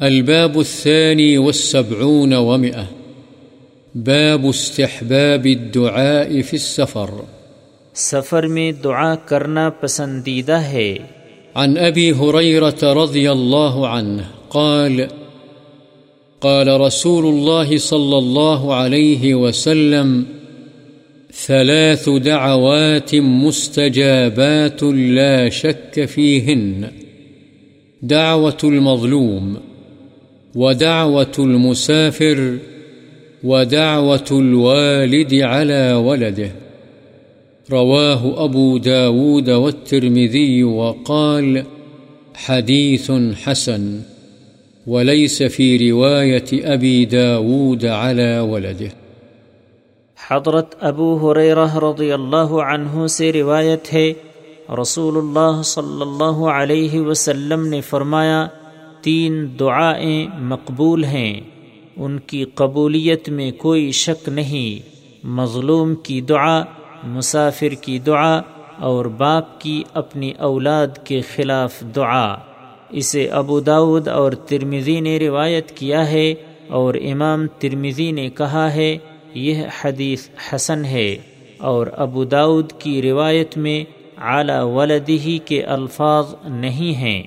الباب الثاني والسبعون ومئة. باب استحباب الدعاء في السفر. سفر میں دعا کرنا پسندیدہ ہے۔ عن أبي هريرة رضي الله عنه قال قال رسول الله صلى الله عليه وسلم ثلاث دعوات مستجابات لا شك فيهن. دعوة المظلوم. ودعوة المسافر، ودعوة الوالد على ولده. رواه أبو داود والترمذي وقال حديث حسن، وليس في رواية أبي داود على ولده. حضرت ابو حریرہ رضی اللہ عنہ سے روایت ہے، رسول اللہ صلی اللہ علیہ وسلم نے فرمایا تین دعائیں مقبول ہیں۔ ان کی قبولیت میں کوئی شک نہیں۔ مظلوم کی دعا، مسافر کی دعا اور باپ کی اپنی اولاد کے خلاف دعا۔ اسے ابو داود اور ترمزی نے روایت کیا ہے اور امام ترمزی نے کہا ہے، یہ حدیث حسن ہے۔ اور ابو داود کی روایت میں اعلی ولدی کے الفاظ نہیں ہیں۔